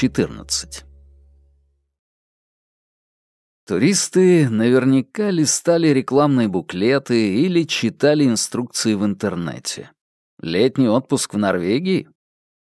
14. Туристы наверняка листали рекламные буклеты или читали инструкции в интернете. Летний отпуск в Норвегии?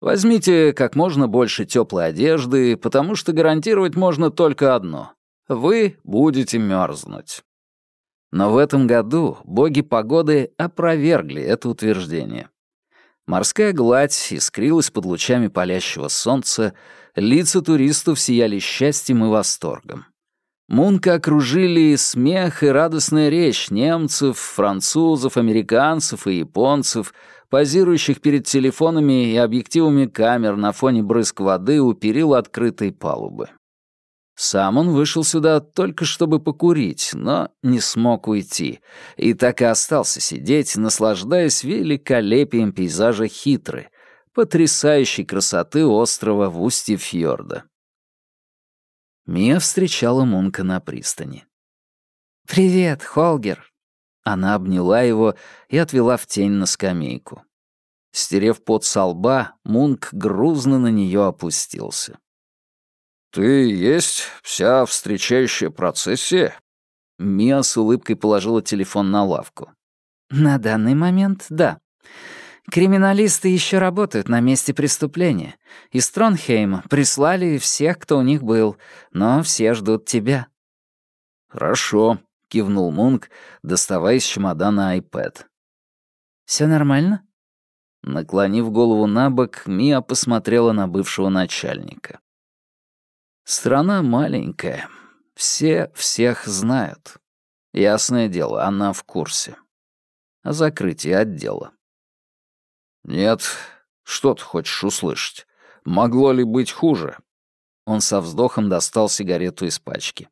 Возьмите как можно больше теплой одежды, потому что гарантировать можно только одно — вы будете мерзнуть. Но в этом году боги погоды опровергли это утверждение. Морская гладь искрилась под лучами палящего солнца, лица туристов сияли счастьем и восторгом. Мунка окружили смех и радостная речь немцев, французов, американцев и японцев, позирующих перед телефонами и объективами камер на фоне брызг воды у перил открытой палубы. Сам он вышел сюда только чтобы покурить, но не смог уйти, и так и остался сидеть, наслаждаясь великолепием пейзажа Хитры, потрясающей красоты острова в устье фьорда. Мия встречала Мунка на пристани. «Привет, Холгер!» Она обняла его и отвела в тень на скамейку. Стерев пот со лба, Мунк грузно на нее опустился. «Ты есть вся встречающая процессия?» Мия с улыбкой положила телефон на лавку. «На данный момент — да. Криминалисты еще работают на месте преступления. Из Тронхейма прислали всех, кто у них был, но все ждут тебя». «Хорошо», — кивнул Мунк, доставая из чемодана iPad. «Все нормально?» Наклонив голову на бок, Мия посмотрела на бывшего начальника. Страна маленькая. Все всех знают. Ясное дело, она в курсе. О закрытии отдела. «Нет, что ты хочешь услышать? Могло ли быть хуже?» Он со вздохом достал сигарету из пачки.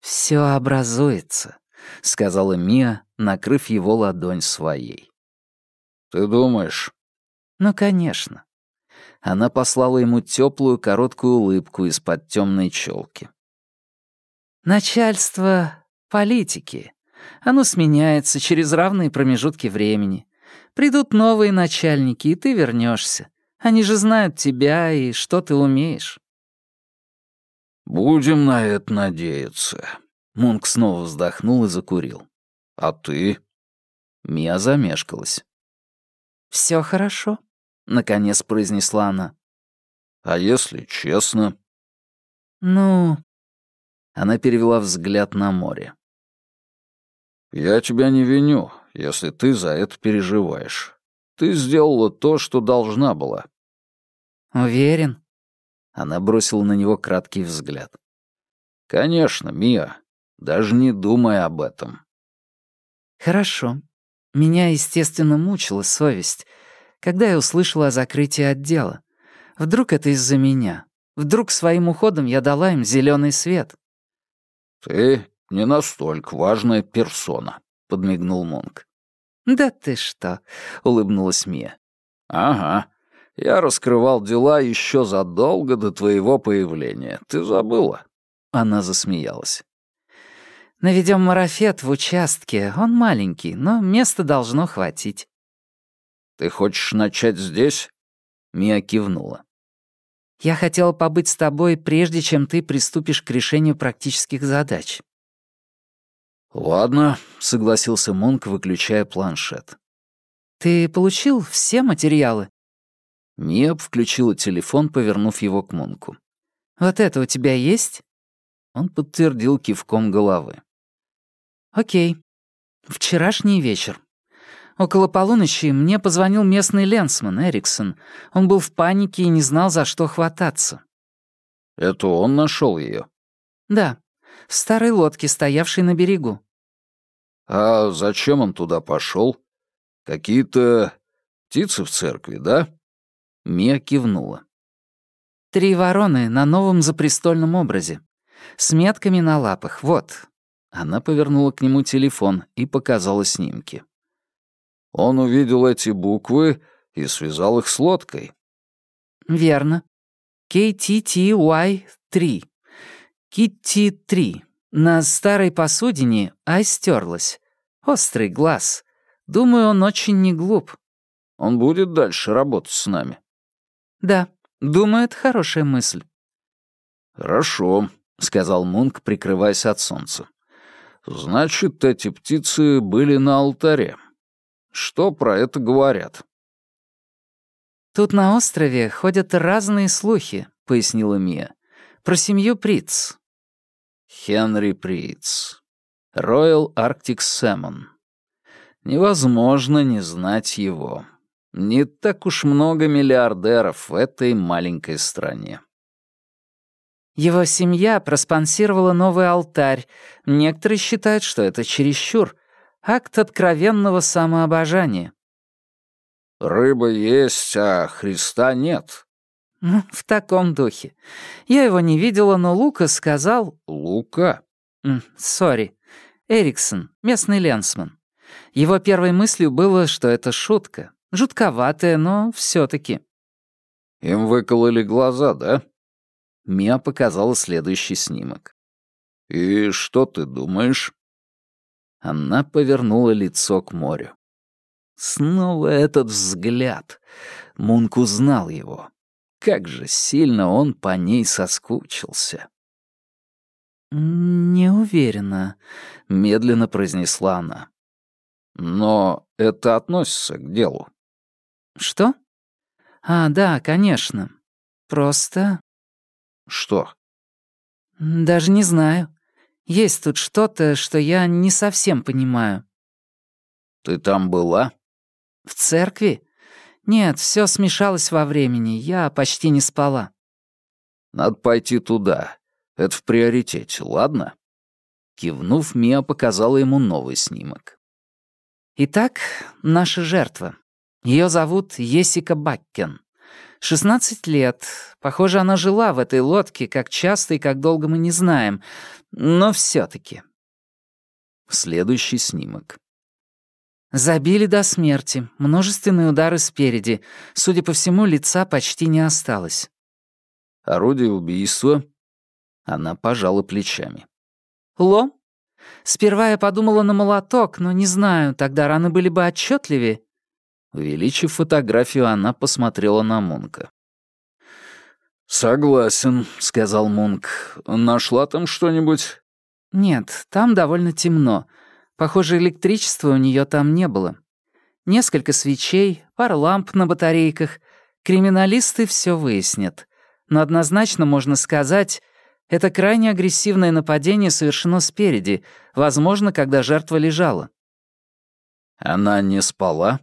«Все образуется», — сказала Мия, накрыв его ладонь своей. «Ты думаешь?» «Ну, конечно. Она послала ему теплую короткую улыбку из-под темной челки. «Начальство политики. Оно сменяется через равные промежутки времени. Придут новые начальники, и ты вернешься. Они же знают тебя и что ты умеешь». «Будем на это надеяться». Мунк снова вздохнул и закурил. «А ты?» Мия замешкалась. «Все хорошо», — наконец произнесла она. «А если честно?» «Ну...» Она перевела взгляд на море. «Я тебя не виню, если ты за это переживаешь. Ты сделала то, что должна была». «Уверен?» Она бросила на него краткий взгляд. «Конечно, Мия, даже не думай об этом». «Хорошо. Меня, естественно, мучила совесть, когда я услышала о закрытии отдела. Вдруг это из-за меня? Вдруг своим уходом я дала им зеленый свет? «Ты не настолько важная персона», — подмигнул Монк. «Да ты что?» — улыбнулась Мия. «Ага. Я раскрывал дела еще задолго до твоего появления. Ты забыла?» Она засмеялась. «Наведем марафет в участке. Он маленький, но места должно хватить. «Ты хочешь начать здесь?» Мия кивнула. «Я хотела побыть с тобой, прежде чем ты приступишь к решению практических задач». «Ладно», — согласился Мунк, выключая планшет. «Ты получил все материалы?» Мия включила телефон, повернув его к Мунку. «Вот это у тебя есть?» Он подтвердил кивком головы. «Окей. Вчерашний вечер. Около полуночи мне позвонил местный ленсман Эриксон. Он был в панике и не знал, за что хвататься. Это он нашел ее? Да, в старой лодке, стоявшей на берегу. А зачем он туда пошел? Какие-то птицы в церкви, да? Мия кивнула. Три вороны на новом запрестольном образе. С метками на лапах, вот. Она повернула к нему телефон и показала снимки. Он увидел эти буквы и связал их с лодкой. Верно. KTTY-3. Китти-3. На старой посудине Ай стерлась. Острый глаз. Думаю, он очень не глуп. Он будет дальше работать с нами. Да, Думаю, это хорошая мысль. «Хорошо», — сказал Мунк, прикрываясь от солнца. «Значит, эти птицы были на алтаре. Что про это говорят?» «Тут на острове ходят разные слухи», — пояснила Мия. «Про семью Приц». Хенри Приц. Royal Arctic Salmon. Невозможно не знать его. Не так уж много миллиардеров в этой маленькой стране. Его семья проспонсировала новый алтарь. Некоторые считают, что это чересчур. Акт откровенного самообожания. «Рыба есть, а Христа нет». Ну, в таком духе. Я его не видела, но Лука сказал... «Лука?» «Сори. Эриксон, местный ленсман. Его первой мыслью было, что это шутка. Жутковатая, но все таки «Им выкололи глаза, да?» Мия показала следующий снимок. «И что ты думаешь?» Она повернула лицо к морю. Снова этот взгляд. Мунк узнал его. Как же сильно он по ней соскучился. «Не уверена», — медленно произнесла она. «Но это относится к делу». «Что? А, да, конечно. Просто «Что?» «Даже не знаю. Есть тут что-то, что я не совсем понимаю». «Ты там была?» «В церкви? Нет, все смешалось во времени, я почти не спала». «Надо пойти туда. Это в приоритете, ладно?» Кивнув, Мия показала ему новый снимок. «Итак, наша жертва. Ее зовут Есика Баккен. 16 лет. Похоже, она жила в этой лодке, как часто и как долго мы не знаем. Но все таки Следующий снимок. Забили до смерти. Множественные удары спереди. Судя по всему, лица почти не осталось. Орудие убийства? Она пожала плечами. Лом? Сперва я подумала на молоток, но не знаю, тогда раны были бы отчетливее. Увеличив фотографию, она посмотрела на Мунка. «Согласен», — сказал Мунк. «Нашла там что-нибудь?» «Нет, там довольно темно. Похоже, электричества у нее там не было. Несколько свечей, пара ламп на батарейках. Криминалисты все выяснят. Но однозначно можно сказать, это крайне агрессивное нападение совершено спереди, возможно, когда жертва лежала». «Она не спала?»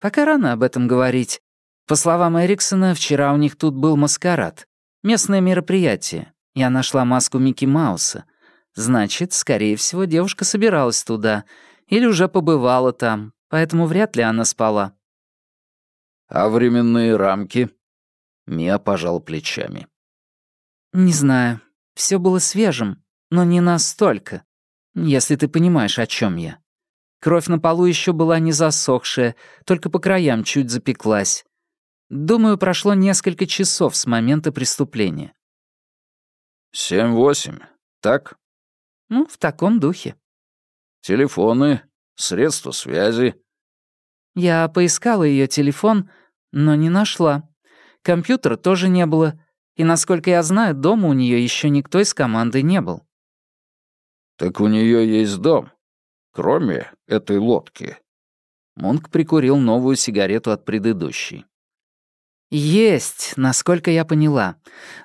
Пока рано об этом говорить. По словам Эриксона, вчера у них тут был маскарад. Местное мероприятие. Я нашла маску Микки Мауса. Значит, скорее всего, девушка собиралась туда. Или уже побывала там. Поэтому вряд ли она спала. «А временные рамки?» Мия пожал плечами. «Не знаю. Все было свежим, но не настолько. Если ты понимаешь, о чем я. Кровь на полу еще была не засохшая, только по краям чуть запеклась. Думаю, прошло несколько часов с момента преступления. «Семь-восемь, так?» «Ну, в таком духе». «Телефоны, средства связи?» Я поискала ее телефон, но не нашла. Компьютера тоже не было, и, насколько я знаю, дома у нее еще никто из команды не был. «Так у нее есть дом?» Кроме этой лодки. Мунк прикурил новую сигарету от предыдущей. «Есть, насколько я поняла.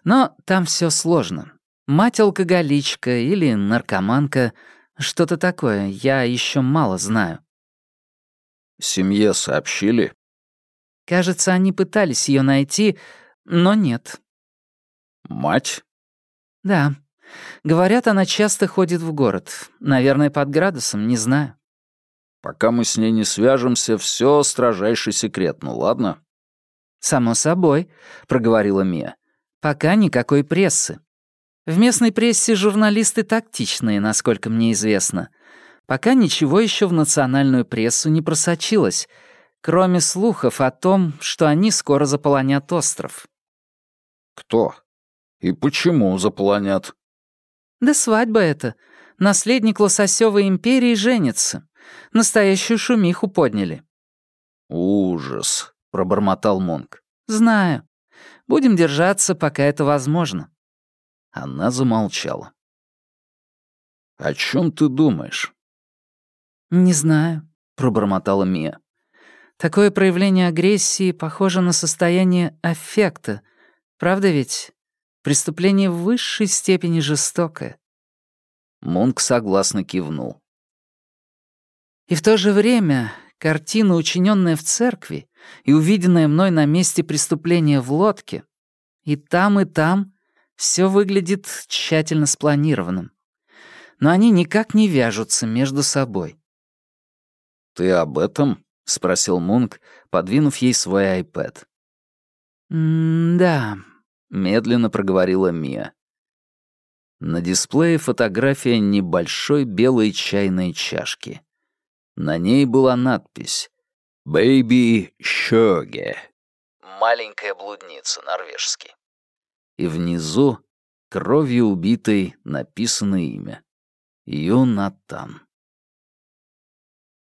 Но там все сложно. Мать-алкоголичка или наркоманка, что-то такое, я еще мало знаю». «Семье сообщили?» «Кажется, они пытались ее найти, но нет». «Мать?» «Да. Говорят, она часто ходит в город. Наверное, под градусом, не знаю. Пока мы с ней не свяжемся, все строжайше секретно, ладно? Само собой, проговорила Мия. Пока никакой прессы. В местной прессе журналисты тактичные, насколько мне известно. Пока ничего еще в национальную прессу не просочилось, кроме слухов о том, что они скоро заполонят остров. Кто? И почему заполонят? Да свадьба это. Наследник Лососевой империи женится. Настоящую шумиху подняли. «Ужас», — пробормотал Монк. «Знаю. Будем держаться, пока это возможно». Она замолчала. «О чем ты думаешь?» «Не знаю», — пробормотала Мия. «Такое проявление агрессии похоже на состояние аффекта. Правда ведь? Преступление в высшей степени жестокое». Мунк согласно кивнул. «И в то же время картина, учиненная в церкви и увиденная мной на месте преступления в лодке, и там, и там все выглядит тщательно спланированным. Но они никак не вяжутся между собой. «Ты об этом?» — спросил Мунк, подвинув ей свой iPad. «М-да», — медленно проговорила Мия. На дисплее фотография небольшой белой чайной чашки. На ней была надпись «Бэйби Шёге». «Маленькая блудница» норвежский. И внизу, кровью убитой, написано имя. Юнатан.